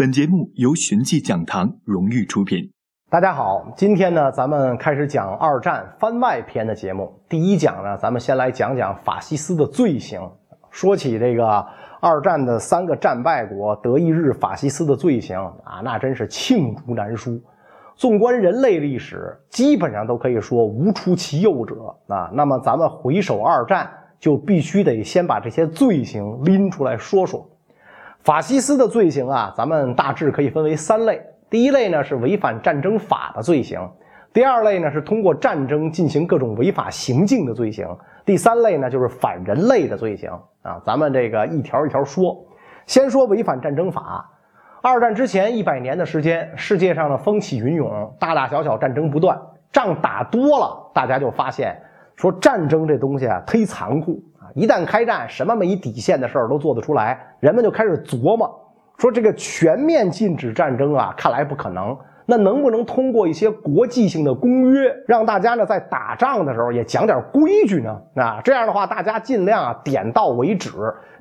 本节目由寻迹讲堂荣誉出品。大家好，今天呢，咱们开始讲二战番外篇的节目。第一讲呢，咱们先来讲讲法西斯的罪行。说起这个二战的三个战败国德意日法西斯的罪行啊，那真是罄竹难书。纵观人类历史，基本上都可以说无出其右者啊。那么咱们回首二战，就必须得先把这些罪行拎出来说说。法西斯的罪行啊，咱们大致可以分为三类。第一类呢是违反战争法的罪行，第二类呢是通过战争进行各种违法行径的罪行，第三类呢就是反人类的罪行啊。咱们这个一条一条说。先说违反战争法。二战之前一百年的时间，世界上的风起云涌，大大小小战争不断，仗打多了，大家就发现说战争这东西啊忒残酷。一旦开战，什么没底线的事儿都做得出来，人们就开始琢磨，说这个全面禁止战争啊，看来不可能。那能不能通过一些国际性的公约，让大家呢在打仗的时候也讲点规矩呢？啊，这样的话，大家尽量啊点到为止，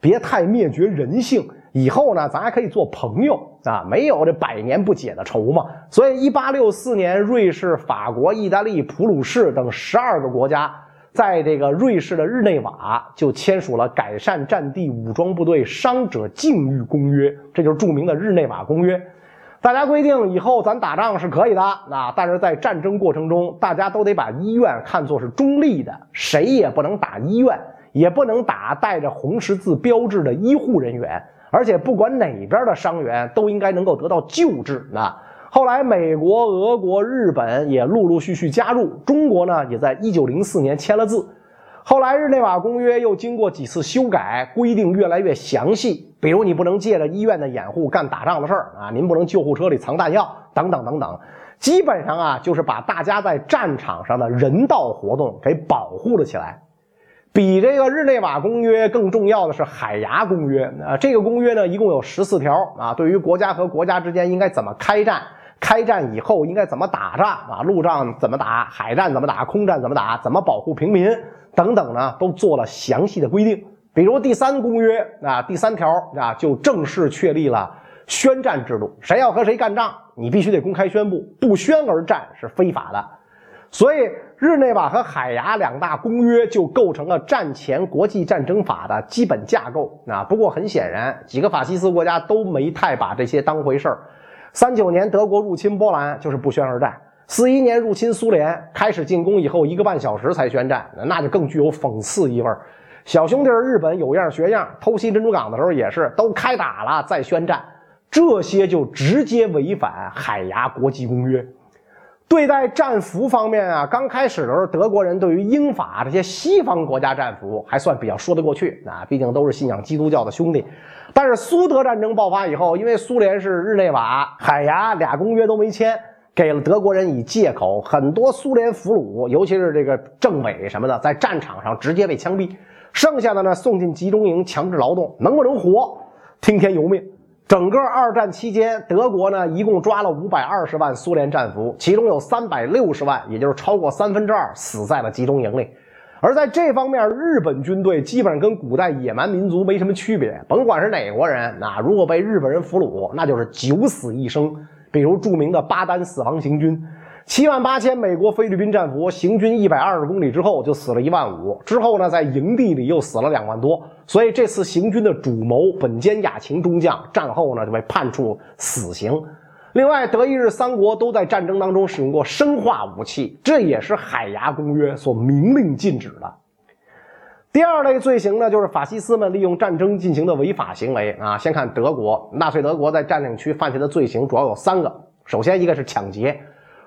别太灭绝人性。以后呢，咱还可以做朋友啊，没有这百年不解的仇嘛。所以，一八六四年，瑞士、法国、意大利、普鲁士等十二个国家。在这个瑞士的日内瓦就签署了改善战地武装部队伤者境遇公约，这就是著名的日内瓦公约。大家规定以后咱打仗是可以的，啊，但是在战争过程中，大家都得把医院看作是中立的，谁也不能打医院，也不能打带着红十字标志的医护人员，而且不管哪边的伤员都应该能够得到救治。啊。后来，美国、俄国、日本也陆陆续续加入，中国呢也在一九零四年签了字。后来，日内瓦公约又经过几次修改，规定越来越详细。比如，你不能借着医院的掩护干打仗的事儿啊，您不能救护车里藏弹药，等等等等。基本上啊，就是把大家在战场上的人道活动给保护了起来。比这个日内瓦公约更重要的是海牙公约啊，这个公约呢一共有十四条啊，对于国家和国家之间应该怎么开战。开战以后应该怎么打仗啊？陆战怎么打？海战怎么打？空战怎么打？怎么保护平民等等呢？都做了详细的规定。比如第三公约啊，第三条啊，就正式确立了宣战制度。谁要和谁干仗，你必须得公开宣布，不宣而战是非法的。所以，日内瓦和海牙两大公约就构成了战前国际战争法的基本架构啊。不过很显然，几个法西斯国家都没太把这些当回事儿。三九年，德国入侵波兰就是不宣而战；四一年入侵苏联，开始进攻以后一个半小时才宣战，那就更具有讽刺意味小兄弟日本有样学样，偷袭珍珠港的时候也是都开打了再宣战，这些就直接违反海牙国际公约。对待战俘方面啊，刚开始的时候，德国人对于英法这些西方国家战俘还算比较说得过去啊，毕竟都是信仰基督教的兄弟。但是苏德战争爆发以后，因为苏联是日内瓦、海牙俩公约都没签，给了德国人以借口，很多苏联俘虏，尤其是这个政委什么的，在战场上直接被枪毙，剩下的呢送进集中营强制劳动，能不能活，听天由命。整个二战期间，德国呢一共抓了五百二十万苏联战俘，其中有三百六十万，也就是超过三分之二，死在了集中营里。而在这方面，日本军队基本上跟古代野蛮民族没什么区别。甭管是哪国人，那如果被日本人俘虏，那就是九死一生。比如著名的巴丹死亡行军。七万八千美国菲律宾战俘行军一百二十公里之后就死了一万五，之后呢，在营地里又死了两万多。所以这次行军的主谋本间雅晴中将战后呢就被判处死刑。另外，德意日三国都在战争当中使用过生化武器，这也是海牙公约所明令禁止的。第二类罪行呢，就是法西斯们利用战争进行的违法行为啊。先看德国，纳粹德国在占领区犯下的罪行主要有三个，首先一个是抢劫。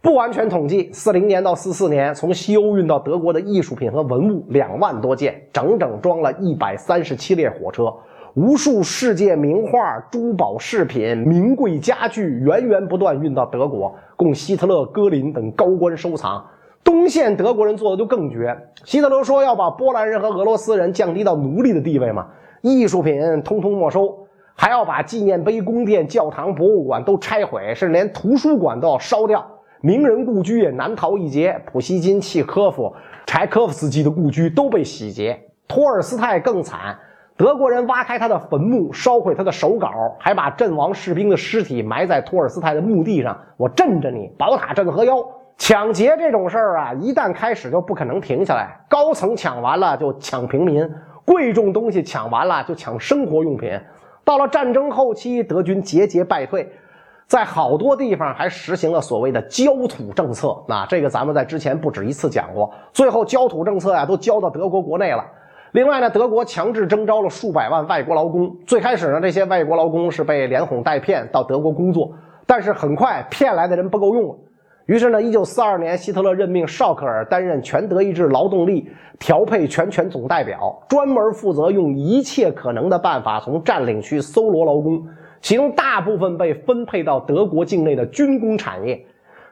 不完全统计，四零年到四四年，从西欧运到德国的艺术品和文物两万多件，整整装了一百三十七列火车，无数世界名画、珠宝饰品、名贵家具源源不断运到德国，供希特勒、戈林等高官收藏。东线德国人做的就更绝，希特勒说要把波兰人和俄罗斯人降低到奴隶的地位嘛，艺术品通通没收，还要把纪念碑、宫殿、教堂、博物馆都拆毁，甚至连图书馆都要烧掉。名人故居也难逃一劫，普希金、契科夫、柴科夫斯基的故居都被洗劫。托尔斯泰更惨，德国人挖开他的坟墓，烧毁他的手稿，还把阵亡士兵的尸体埋在托尔斯泰的墓地上。我镇着你，宝塔镇河妖。抢劫这种事儿啊，一旦开始就不可能停下来。高层抢完了就抢平民，贵重东西抢完了就抢生活用品。到了战争后期，德军节节败退，在好多地方还实行了所谓的焦土政策。那这个咱们在之前不止一次讲过。最后焦土政策呀，都交到德国国内了。另外呢，德国强制征召了数百万外国劳工。最开始呢，这些外国劳工是被连哄带骗到德国工作，但是很快骗来的人不够用了。于是呢，一九四二年，希特勒任命绍克尔担任全德意志劳动力调配全权总代表，专门负责用一切可能的办法从占领区搜罗劳工，其中大部分被分配到德国境内的军工产业。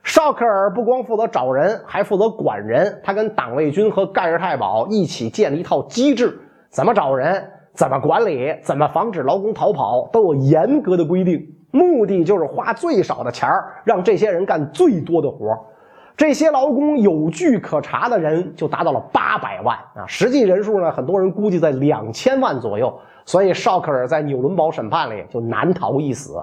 绍克尔不光负责找人，还负责管人。他跟党卫军和盖世太保一起建了一套机制：怎么找人，怎么管理，怎么防止劳工逃跑，都有严格的规定。目的就是花最少的钱儿，让这些人干最多的活儿这些劳工有据可查的人就达到了八百万啊！实际人数呢，很多人估计在两千万左右。所以绍克尔在纽伦堡审判里就难逃一死。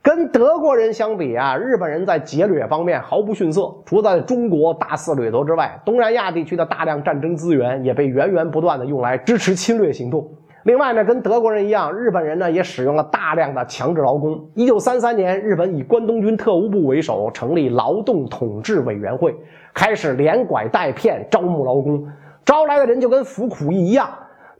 跟德国人相比啊，日本人在劫掠方面毫不逊色。除了在中国大肆掠夺之外，东南亚地区的大量战争资源也被源源不断的用来支持侵略行动。另外呢，跟德国人一样，日本人呢也使用了大量的强制劳工。一九三三年，日本以关东军特务部为首，成立劳动统治委员会，开始连拐带骗招募劳工，招来的人就跟服苦役一样。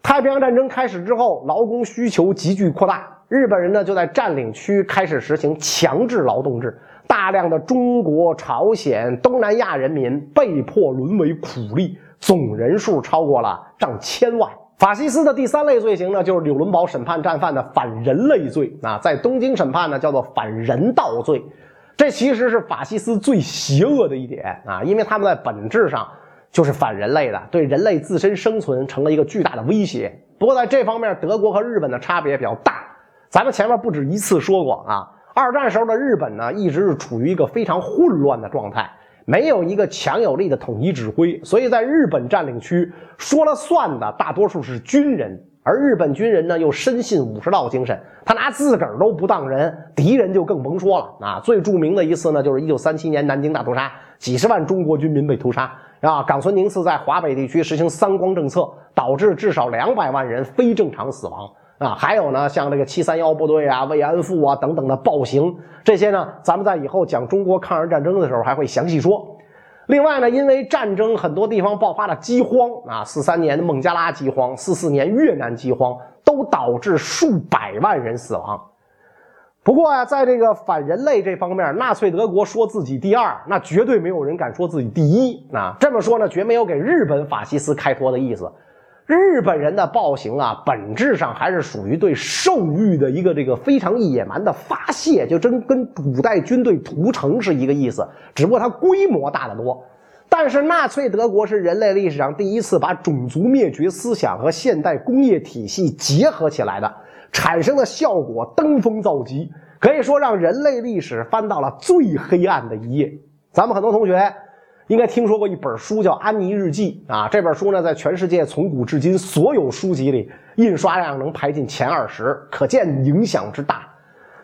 太平洋战争开始之后，劳工需求急剧扩大。日本人呢，就在占领区开始实行强制劳动制，大量的中国、朝鲜、东南亚人民被迫沦为苦力，总人数超过了上千万。法西斯的第三类罪行呢，就是纽伦堡审判战犯的反人类罪啊，在东京审判呢，叫做反人道罪。这其实是法西斯最邪恶的一点啊，因为他们在本质上就是反人类的，对人类自身生存成了一个巨大的威胁。不过在这方面，德国和日本的差别比较大。咱们前面不止一次说过啊，二战时候的日本呢，一直是处于一个非常混乱的状态，没有一个强有力的统一指挥，所以在日本占领区说了算的大多数是军人，而日本军人呢又深信武士道精神，他拿自个儿都不当人，敌人就更甭说了啊。最著名的一次呢，就是一九三七年南京大屠杀，几十万中国军民被屠杀啊。冈村宁次在华北地区实行三光政策，导致至少两百万人非正常死亡。啊，还有呢，像这个七三幺部队啊、慰安妇啊等等的暴行，这些呢，咱们在以后讲中国抗日战争的时候还会详细说。另外呢，因为战争，很多地方爆发了饥荒啊，四三年的孟加拉饥荒，四四年越南饥荒，都导致数百万人死亡。不过啊，在这个反人类这方面，纳粹德国说自己第二，那绝对没有人敢说自己第一啊。这么说呢，绝没有给日本法西斯开脱的意思。日本人的暴行啊，本质上还是属于对兽欲的一个这个非常野蛮的发泄，就真跟古代军队屠城是一个意思，只不过它规模大得多。但是纳粹德国是人类历史上第一次把种族灭绝思想和现代工业体系结合起来的，产生的效果登峰造极，可以说让人类历史翻到了最黑暗的一页。咱们很多同学。应该听说过一本书叫《安妮日记》啊，这本书呢，在全世界从古至今所有书籍里，印刷量能排进前二十，可见影响之大。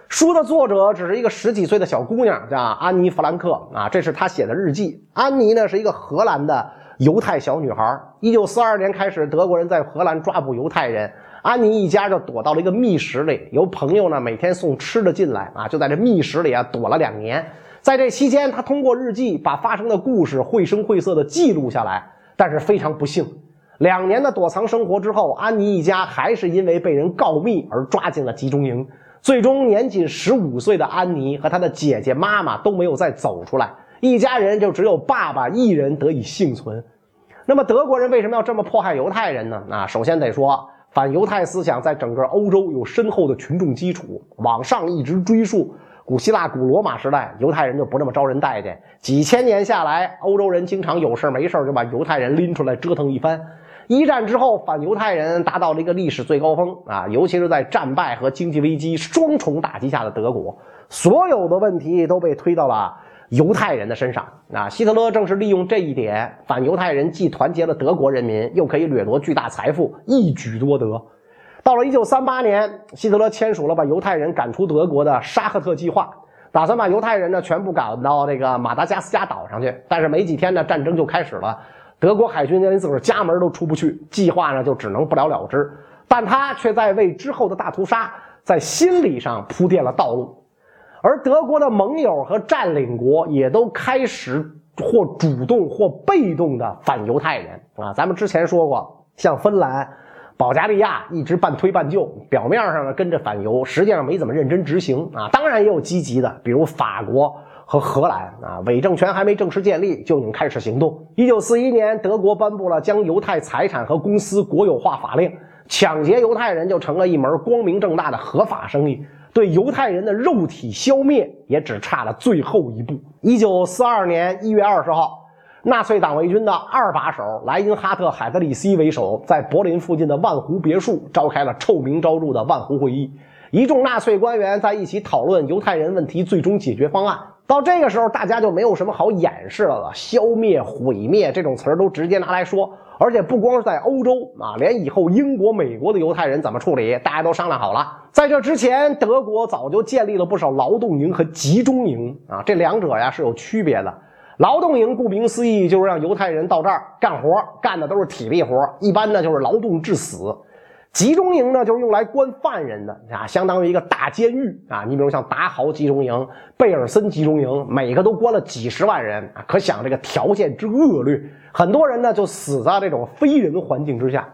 书的作者只是一个十几岁的小姑娘，叫安妮·弗兰克啊，这是她写的日记。安妮呢，是一个荷兰的犹太小女孩。一九四二年开始，德国人在荷兰抓捕犹太人，安妮一家就躲到了一个密室里，由朋友呢每天送吃的进来啊，就在这密室里啊躲了两年。在这期间，他通过日记把发生的故事绘声绘色地记录下来。但是非常不幸，两年的躲藏生活之后，安妮一家还是因为被人告密而抓进了集中营。最终，年仅十五岁的安妮和她的姐姐、妈妈都没有再走出来，一家人就只有爸爸一人得以幸存。那么，德国人为什么要这么迫害犹太人呢？啊，首先得说，反犹太思想在整个欧洲有深厚的群众基础，往上一直追溯。古希腊、古罗马时代，犹太人就不这么招人待见。几千年下来，欧洲人经常有事没事就把犹太人拎出来折腾一番。一战之后，反犹太人达到了一个历史最高峰啊！尤其是在战败和经济危机双重打击下的德国，所有的问题都被推到了犹太人的身上啊！希特勒正是利用这一点，反犹太人既团结了德国人民，又可以掠夺巨大财富，一举多得。到了一九三八年，希特勒签署了把犹太人赶出德国的沙赫特计划，打算把犹太人呢全部赶到这个马达加斯加岛上去。但是没几天呢，战争就开始了，德国海军连自个儿家门都出不去，计划呢就只能不了了之。但他却在为之后的大屠杀在心理上铺垫了道路，而德国的盟友和占领国也都开始或主动或被动的反犹太人啊。咱们之前说过，像芬兰。保加利亚一直半推半就，表面上呢跟着反犹，实际上没怎么认真执行啊。当然也有积极的，比如法国和荷兰啊。伪政权还没正式建立，就已经开始行动。一九四一年，德国颁布了将犹太财产和公司国有化法令，抢劫犹太人就成了一门光明正大的合法生意。对犹太人的肉体消灭也只差了最后一步。一九四二年一月二十号。纳粹党卫军的二把手莱因哈特·海德里希为首，在柏林附近的万湖别墅召开了臭名昭著的万湖会议。一众纳粹官员在一起讨论犹太人问题最终解决方案。到这个时候，大家就没有什么好掩饰了了，消灭、毁灭这种词儿都直接拿来说。而且不光是在欧洲啊，连以后英国、美国的犹太人怎么处理，大家都商量好了。在这之前，德国早就建立了不少劳动营和集中营啊，这两者呀是有区别的。劳动营顾名思义就是让犹太人到这儿干活，干的都是体力活，一般呢就是劳动致死。集中营呢就是用来关犯人的啊，相当于一个大监狱啊。你比如像达豪集中营、贝尔森集中营，每个都关了几十万人啊，可想这个条件之恶劣，很多人呢就死在这种非人环境之下。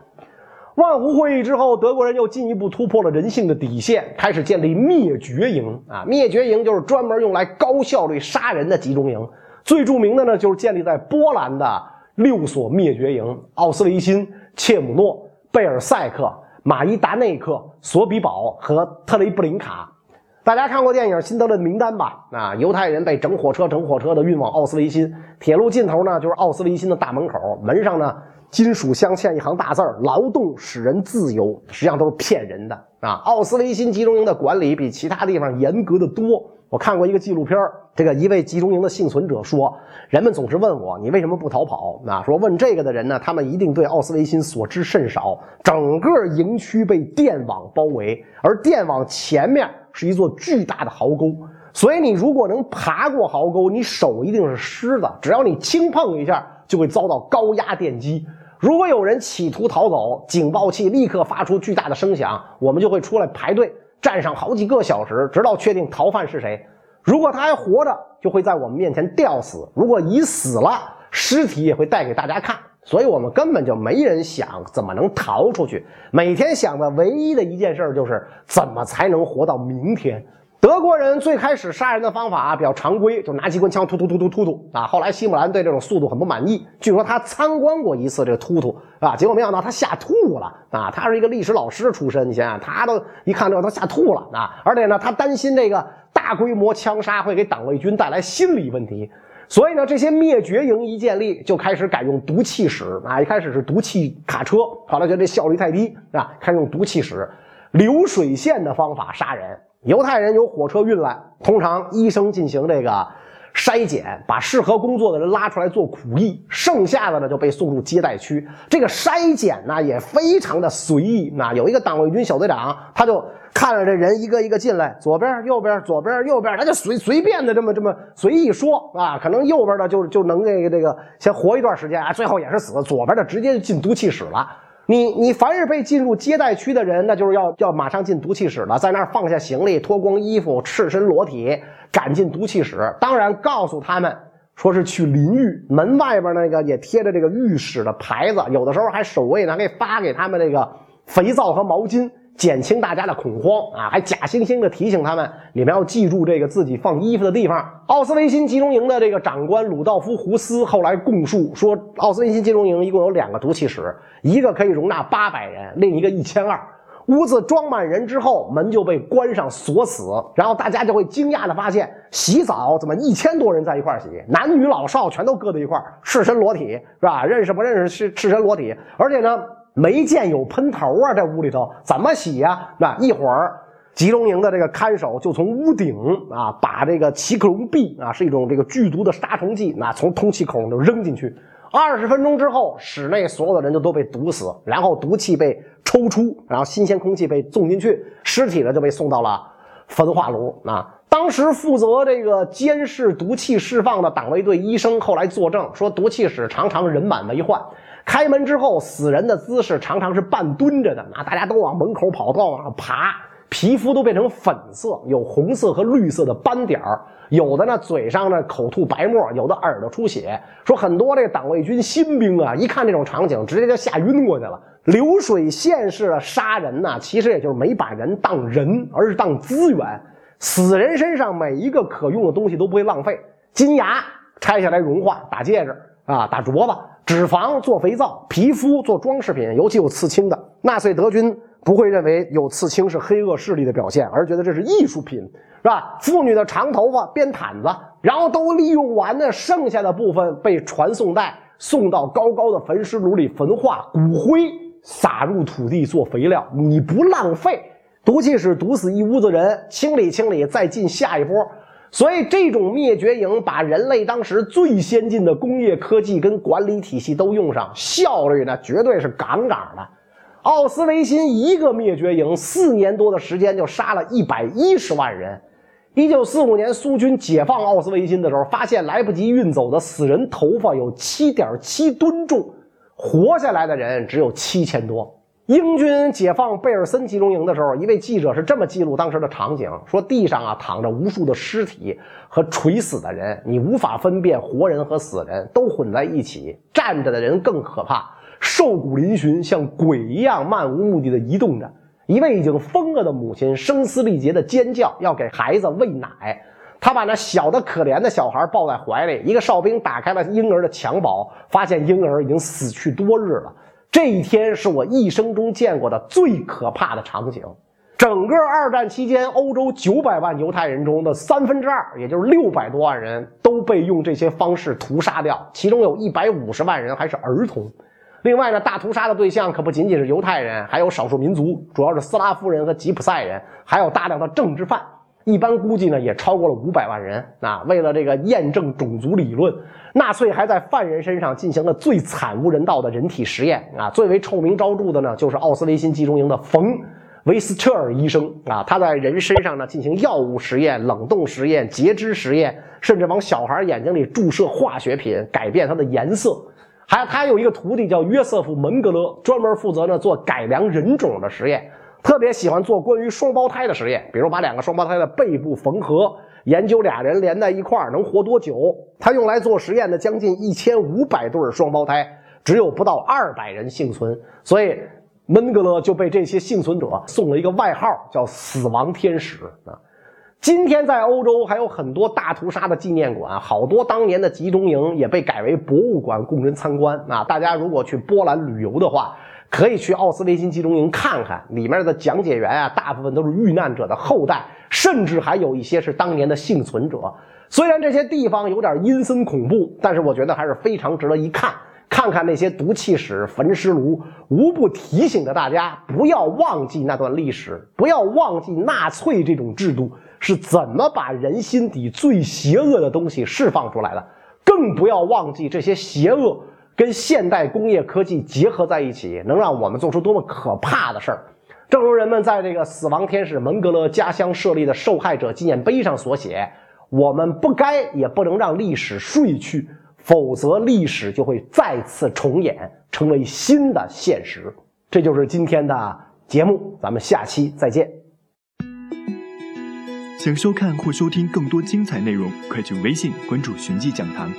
万湖会议之后，德国人又进一步突破了人性的底线，开始建立灭绝营啊。灭绝营就是专门用来高效率杀人的集中营。最著名的呢，就是建立在波兰的六所灭绝营：奥斯维辛、切姆诺、贝尔塞克、马伊达内克、索比堡和特雷布林卡。大家看过电影《辛德勒名单》吧？啊，犹太人被整火车、整火车的运往奥斯维辛，铁路尽头呢就是奥斯维辛的大门口，门上呢金属镶嵌一行大字儿：“劳动使人自由”，实际上都是骗人的啊！奥斯维辛集中营的管理比其他地方严格的多。我看过一个纪录片儿这个一位集中营的幸存者说：“人们总是问我，你为什么不逃跑？啊，说问这个的人呢，他们一定对奥斯维辛所知甚少。整个营区被电网包围，而电网前面是一座巨大的壕沟，所以你如果能爬过壕沟，你手一定是湿的。只要你轻碰一下，就会遭到高压电击。如果有人企图逃走，警报器立刻发出巨大的声响，我们就会出来排队。”站上好几个小时，直到确定逃犯是谁。如果他还活着，就会在我们面前吊死；如果已死了，尸体也会带给大家看。所以，我们根本就没人想怎么能逃出去。每天想的唯一的一件事就是怎么才能活到明天。德国人最开始杀人的方法比较常规，就拿机关枪突突突突突突啊。后来希姆兰对这种速度很不满意，据说他参观过一次这个突突啊，结果没想到他吓吐了啊。他是一个历史老师出身，你想想，他都一看这都吓吐了啊。而且呢，他担心这个大规模枪杀会给党卫军带来心理问题，所以呢，这些灭绝营一建立就开始改用毒气室啊。一开始是毒气卡车，后来觉得这效率太低啊，开始用毒气室、流水线的方法杀人。犹太人由火车运来，通常医生进行这个筛检，把适合工作的人拉出来做苦役，剩下的呢就被送入接待区。这个筛检呢也非常的随意。那有一个党卫军小队长，他就看着这人一个一个进来，左边、右边、左边、右边，他就随随便的这么这么随意说啊，可能右边的就就能这个这个先活一段时间啊，最后也是死；左边的直接就进毒气室了。你你凡是被进入接待区的人，那就是要要马上进毒气室了，在那儿放下行李，脱光衣服，赤身裸体赶进毒气室。当然，告诉他们说是去淋浴，门外边那个也贴着这个浴室的牌子，有的时候还守卫呢，给发给他们这个肥皂和毛巾。减轻大家的恐慌啊，还假惺惺的提醒他们，你们要记住这个自己放衣服的地方。奥斯维辛集中营的这个长官鲁道夫·胡斯后来供述说，奥斯维辛集中营一共有两个毒气室，一个可以容纳八百人，另一个一千二。屋子装满人之后，门就被关上锁死，然后大家就会惊讶的发现，洗澡怎么一千多人在一块洗，男女老少全都搁在一块赤身裸体，是吧？认识不认识是赤身裸体，而且呢。没见有喷头啊，这屋里头怎么洗呀？那一会儿，集中营的这个看守就从屋顶啊，把这个奇克隆 B 啊，是一种这个剧毒的杀虫剂，那从通气孔就扔进去。二十分钟之后，室内所有的人就都被毒死，然后毒气被抽出，然后新鲜空气被送进去，尸体呢就被送到了焚化炉。啊，当时负责这个监视毒气释放的党卫队医生后来作证说，毒气室常常人满为患，开门之后死人的姿势常常是半蹲着的，啊，大家都往门口跑，都往上爬，皮肤都变成粉色，有红色和绿色的斑点儿。有的呢，嘴上呢口吐白沫，有的耳朵出血。说很多这个党卫军新兵啊，一看这种场景，直接就吓晕过去了。流水线式的杀人呢，其实也就是没把人当人，而是当资源。死人身上每一个可用的东西都不会浪费，金牙拆下来融化打戒指啊，打镯子；脂肪做肥皂，皮肤做装饰品，尤其有刺青的。纳粹德军不会认为有刺青是黑恶势力的表现，而觉得这是艺术品。是吧？妇女的长头发编毯子，然后都利用完的剩下的部分被传送带送到高高的焚尸炉里焚化，骨灰撒入土地做肥料。你不浪费，毒气室毒死一屋子人，清理清理再进下一波。所以这种灭绝营把人类当时最先进的工业科技跟管理体系都用上，效率呢绝对是杠杠的。奥斯维辛一个灭绝营四年多的时间就杀了一百一十万人。一九四五年，苏军解放奥斯维辛的时候，发现来不及运走的死人头发有七点七吨重，活下来的人只有七千多。英军解放贝尔森集中营的时候，一位记者是这么记录当时的场景：说地上啊躺着无数的尸体和垂死的人，你无法分辨活人和死人，都混在一起。站着的人更可怕，瘦骨嶙峋，像鬼一样漫无目的的移动着。一位已经疯了的母亲声嘶力竭的尖叫，要给孩子喂奶。他把那小的可怜的小孩抱在怀里。一个哨兵打开了婴儿的襁褓，发现婴儿已经死去多日了。这一天是我一生中见过的最可怕的场景。整个二战期间，欧洲九百万犹太人中的三分之二，也就是六百多万人，都被用这些方式屠杀掉，其中有一百五十万人还是儿童。另外呢，大屠杀的对象可不仅仅是犹太人，还有少数民族，主要是斯拉夫人和吉普赛人，还有大量的政治犯。一般估计呢，也超过了五百万人。啊，为了这个验证种族理论，纳粹还在犯人身上进行了最惨无人道的人体实验。啊，最为臭名昭著的呢，就是奥斯维辛集中营的冯维斯彻尔医生。啊，他在人身上呢进行药物实验、冷冻实验、截肢实验，甚至往小孩眼睛里注射化学品，改变它的颜色。还他有一个徒弟叫约瑟夫·门格勒，专门负责呢做改良人种的实验，特别喜欢做关于双胞胎的实验，比如把两个双胞胎的背部缝合，研究俩人连在一块儿能活多久。他用来做实验的将近一千五百对双胞胎，只有不到二百人幸存，所以门格勒就被这些幸存者送了一个外号，叫“死亡天使”啊。今天在欧洲还有很多大屠杀的纪念馆，好多当年的集中营也被改为博物馆供人参观。啊，大家如果去波兰旅游的话，可以去奥斯维辛集中营看看，里面的讲解员啊，大部分都是遇难者的后代，甚至还有一些是当年的幸存者。虽然这些地方有点阴森恐怖，但是我觉得还是非常值得一看。看看那些毒气室、焚尸炉，无不提醒着大家不要忘记那段历史，不要忘记纳粹这种制度。是怎么把人心底最邪恶的东西释放出来的？更不要忘记这些邪恶跟现代工业科技结合在一起，能让我们做出多么可怕的事儿。正如人们在这个死亡天使门格勒家乡设立的受害者纪念碑上所写：“我们不该也不能让历史睡去，否则历史就会再次重演，成为新的现实。”这就是今天的节目，咱们下期再见。想收看或收听更多精彩内容，快去微信关注“寻迹讲堂”。